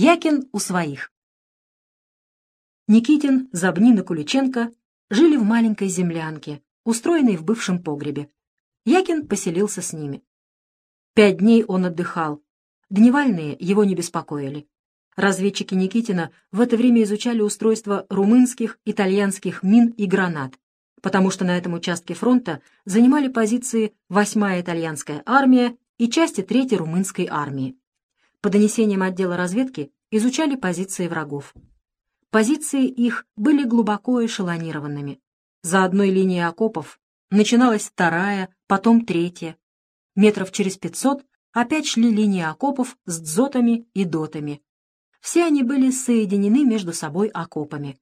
Якин у своих. Никитин, Забнин и Куличенко жили в маленькой землянке, устроенной в бывшем погребе. Якин поселился с ними. Пять дней он отдыхал. Дневальные его не беспокоили. Разведчики Никитина в это время изучали устройство румынских, итальянских мин и гранат, потому что на этом участке фронта занимали позиции 8-я итальянская армия и части 3-й румынской армии. По донесениям отдела разведки изучали позиции врагов. Позиции их были глубоко эшелонированными. За одной линией окопов начиналась вторая, потом третья. Метров через пятьсот опять шли линии окопов с дзотами и дотами. Все они были соединены между собой окопами.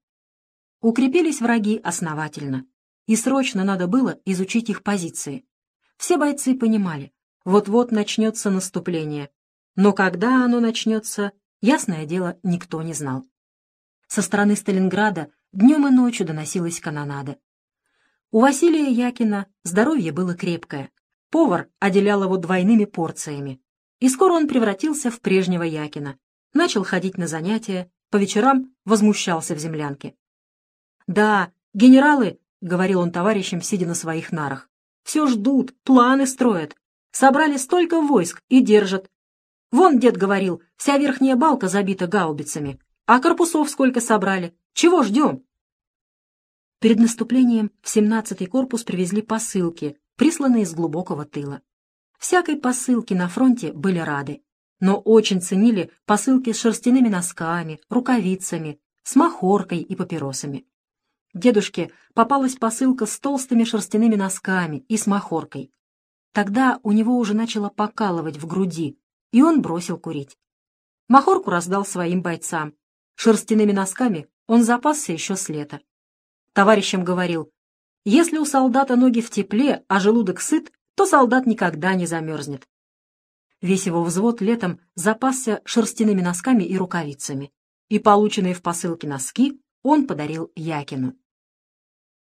Укрепились враги основательно, и срочно надо было изучить их позиции. Все бойцы понимали, вот-вот начнется наступление, но когда оно начнется, ясное дело, никто не знал. Со стороны Сталинграда днем и ночью доносилась канонада. У Василия Якина здоровье было крепкое. Повар отделял его двойными порциями. И скоро он превратился в прежнего Якина. Начал ходить на занятия, по вечерам возмущался в землянке. «Да, генералы», — говорил он товарищам, сидя на своих нарах, — «все ждут, планы строят. Собрали столько войск и держат. Вон, дед говорил, вся верхняя балка забита гаубицами. А корпусов сколько собрали? Чего ждем? Перед наступлением в 17-й корпус привезли посылки, присланные из глубокого тыла. Всякой посылки на фронте были рады, но очень ценили посылки с шерстяными носками, рукавицами, с махоркой и папиросами. Дедушке попалась посылка с толстыми шерстяными носками и с махоркой. Тогда у него уже начало покалывать в груди, и он бросил курить. Махорку раздал своим бойцам. Шерстяными носками он запасся еще с лета. Товарищам говорил, если у солдата ноги в тепле, а желудок сыт, то солдат никогда не замерзнет. Весь его взвод летом запасся шерстяными носками и рукавицами, и полученные в посылке носки он подарил Якину.